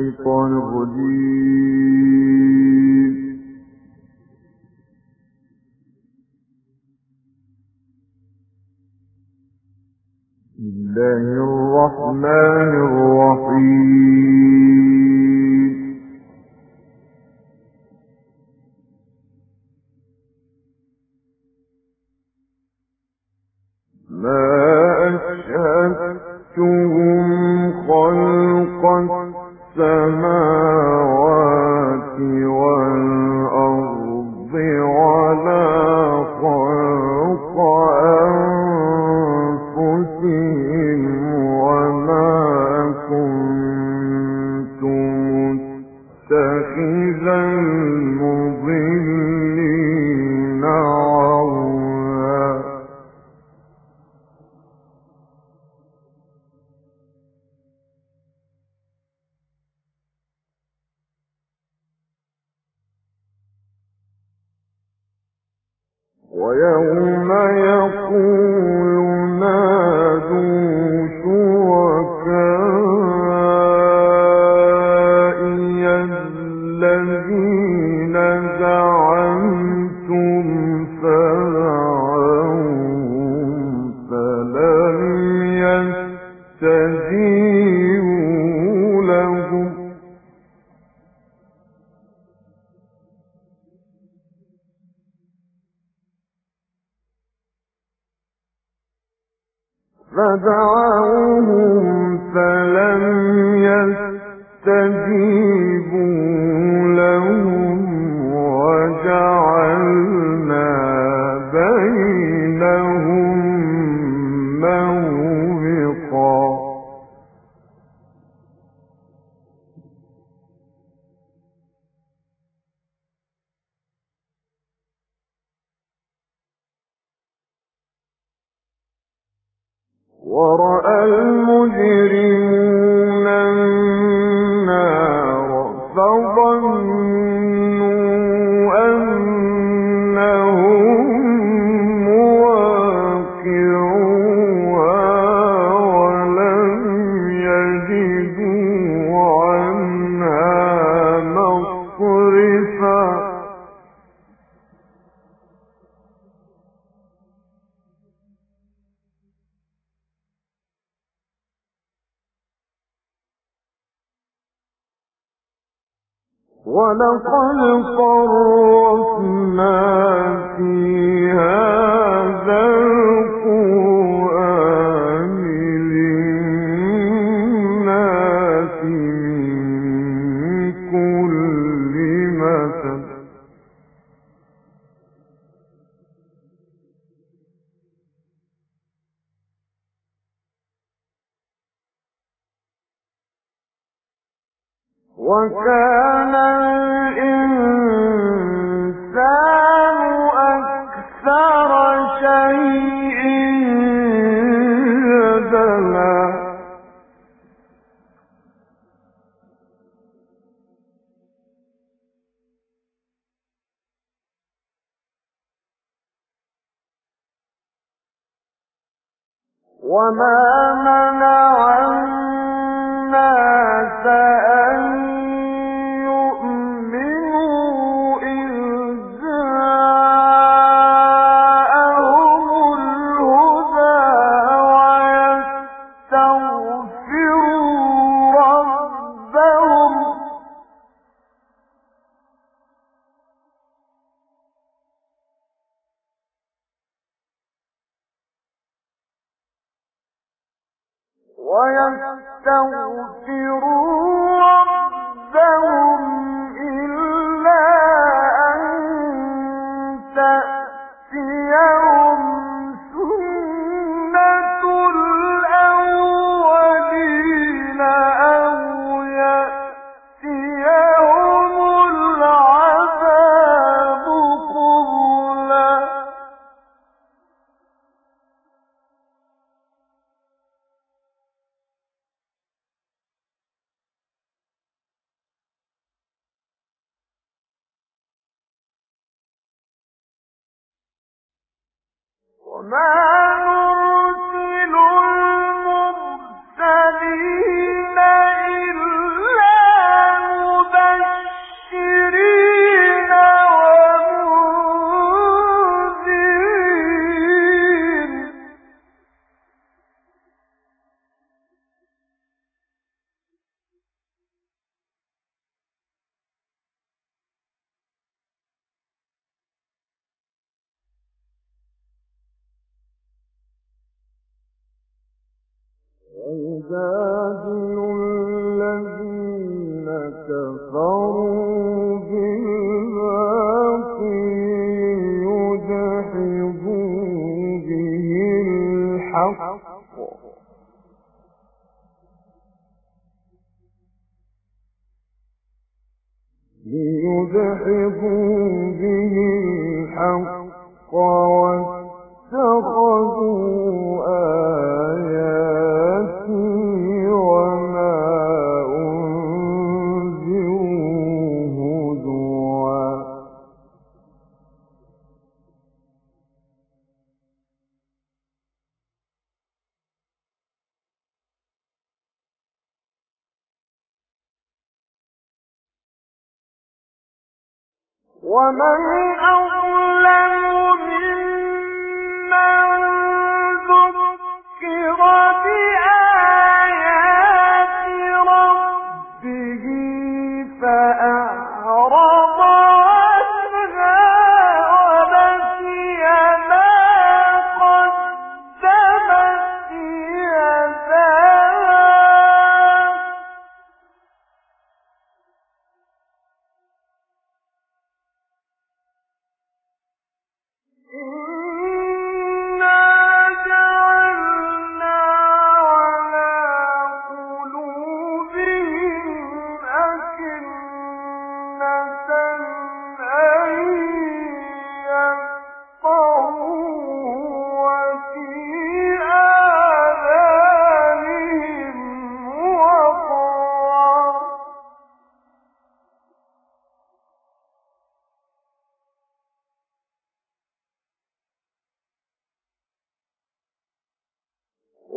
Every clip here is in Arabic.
الشيطان الرجيم. ولقد صرفنا في وما منع الناس وما ومن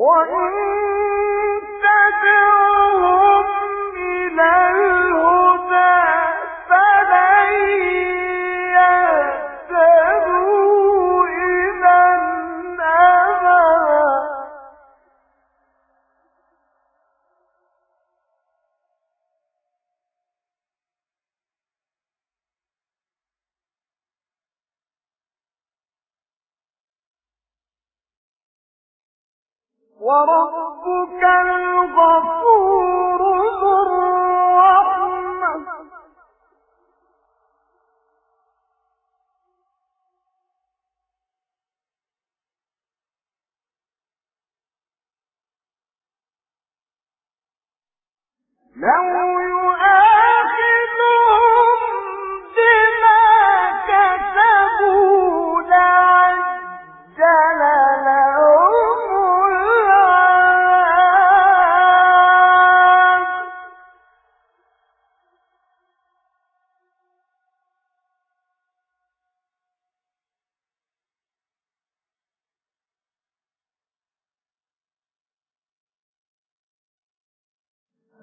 我。وربك الغفور ذو الرحمة. لو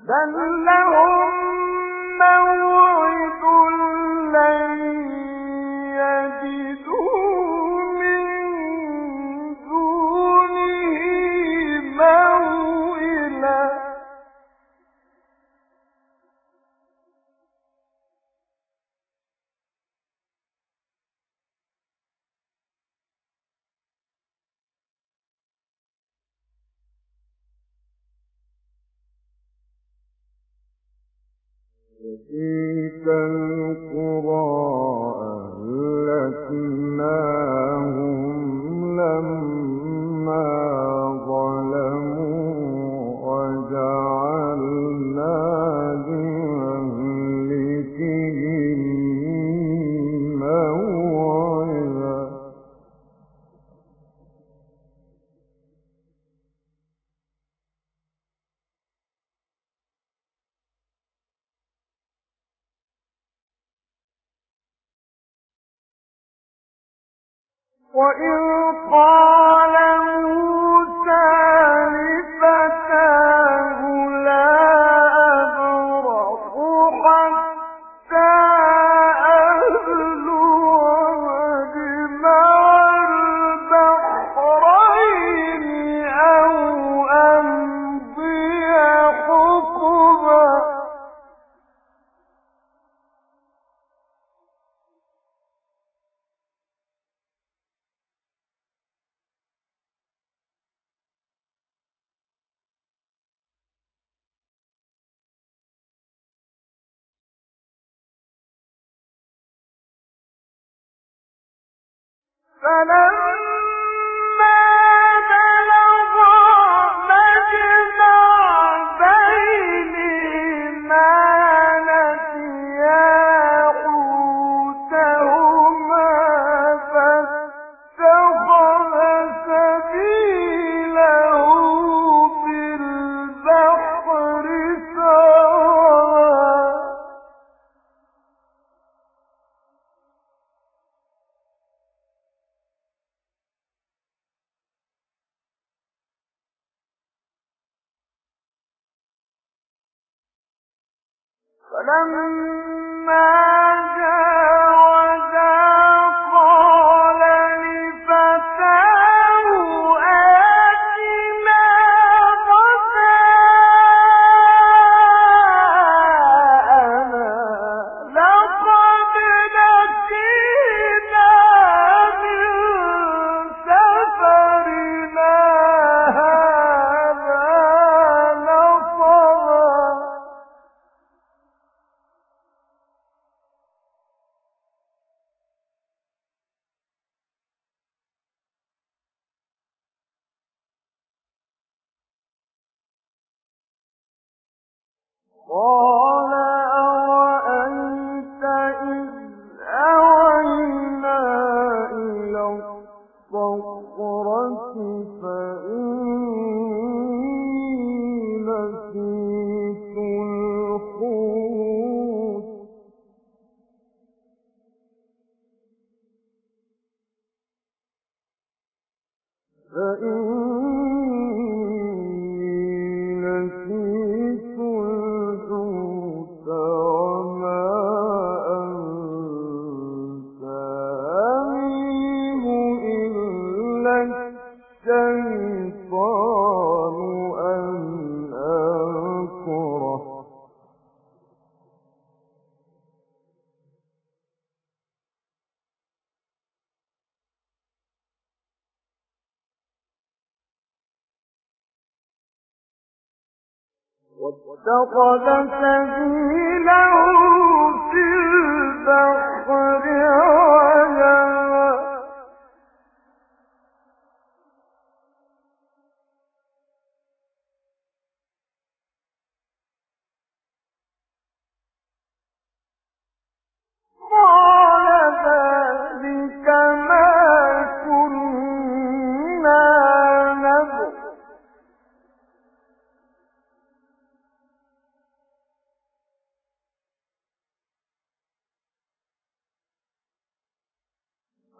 بل وتلك القرى وَأَمَّا قال واتخذ سبيله في البحر عجبا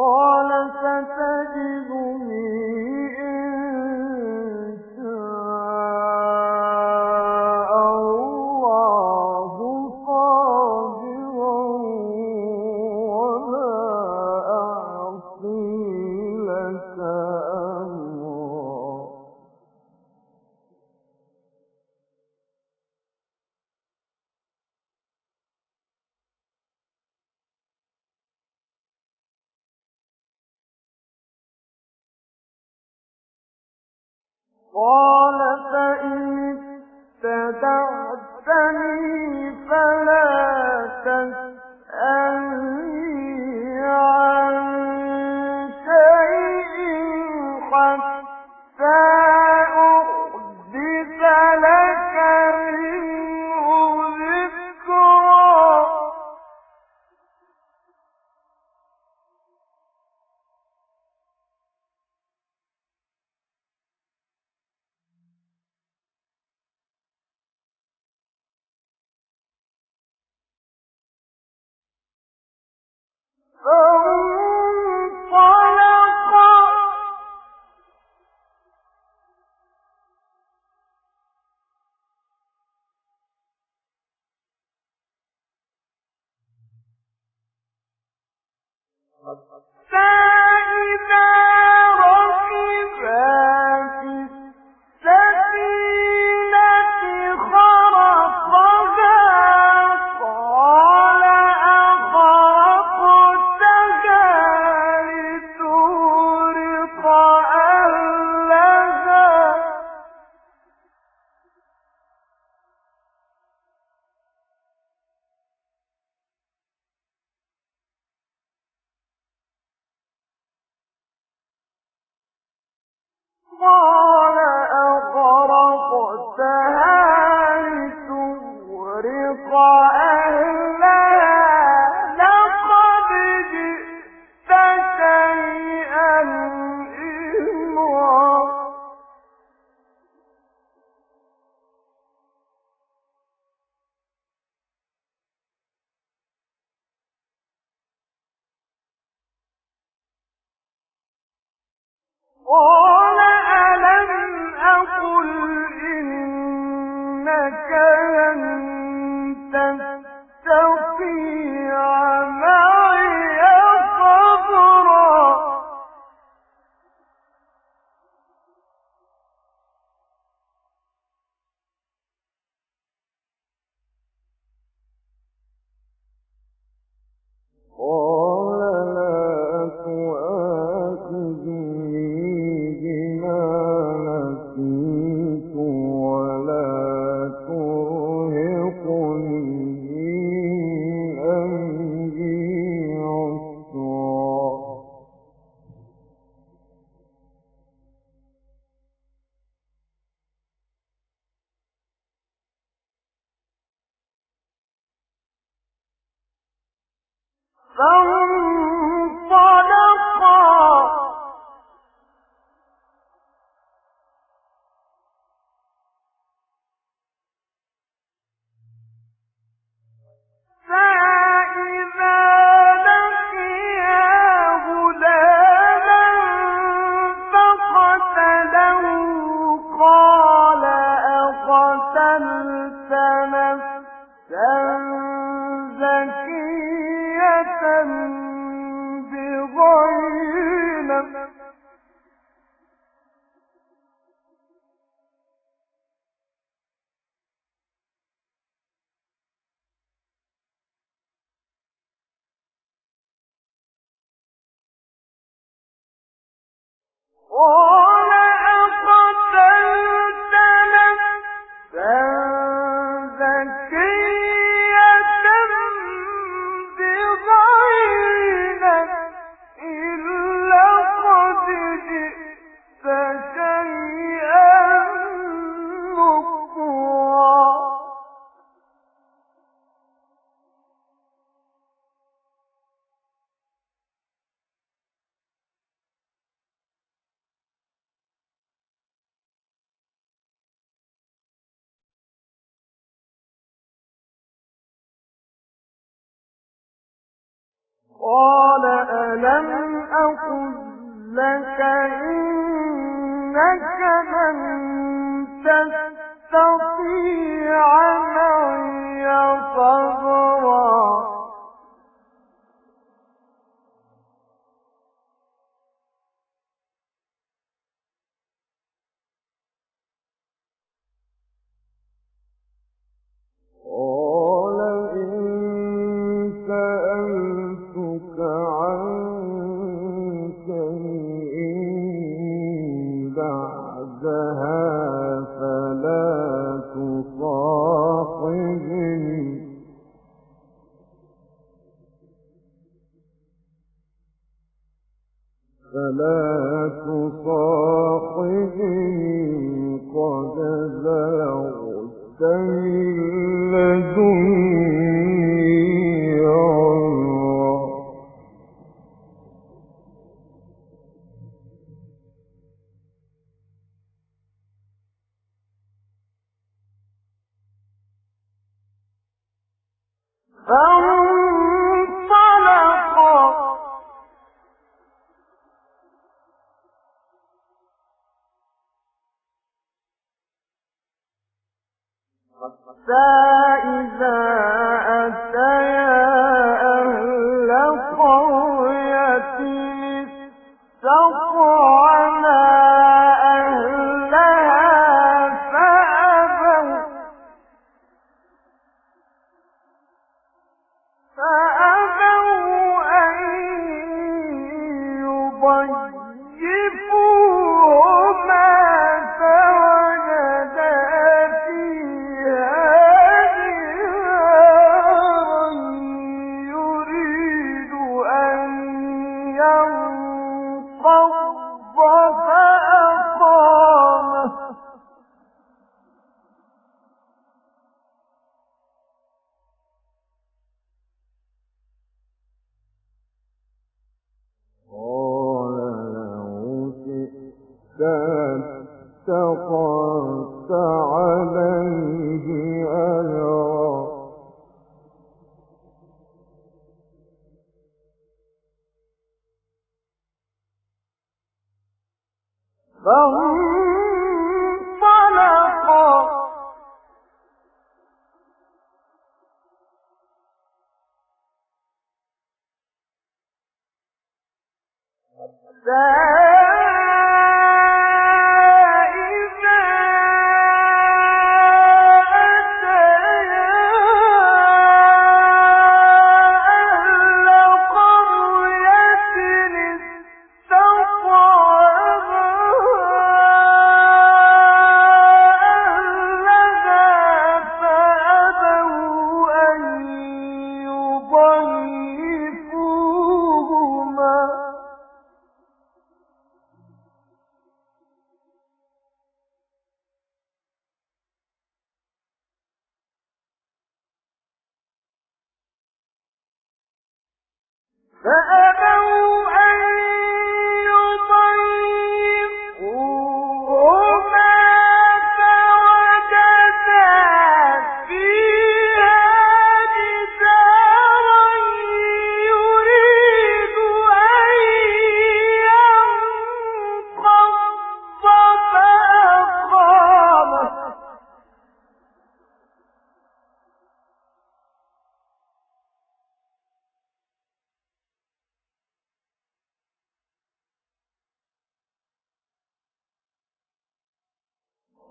قال فانطلقا فإذا اتخذت عليه.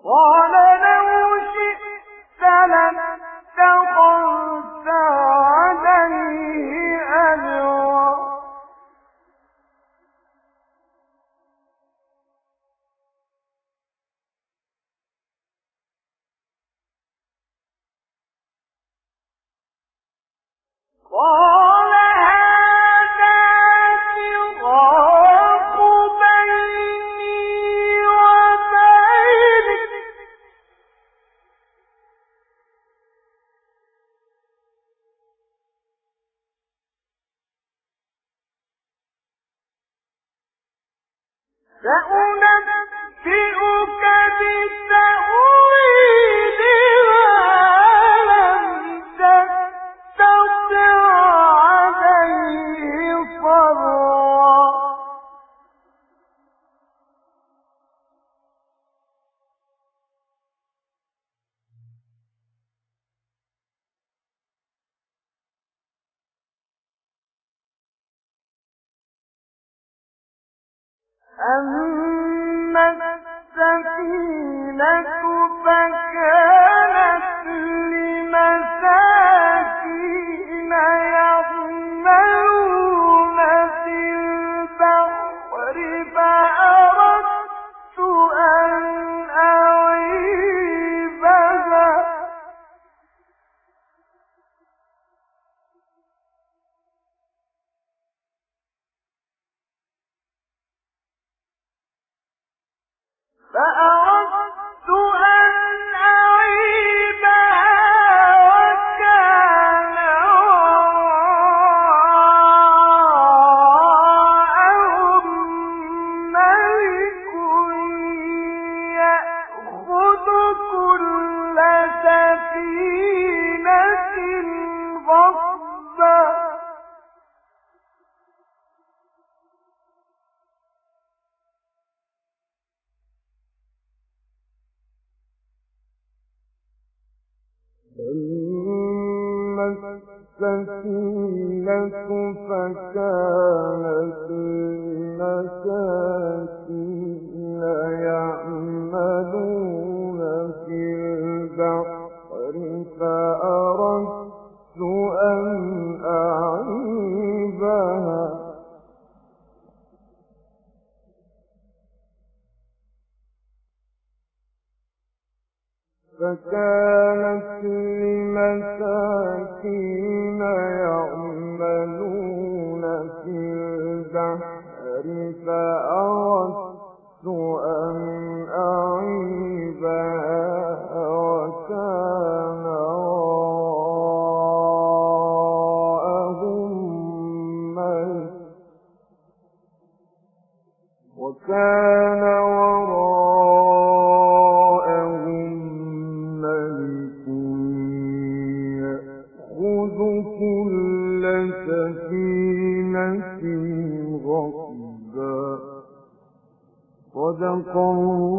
قال فأ فكانت لمساكين يعملون في البحر فأردت أن تتقون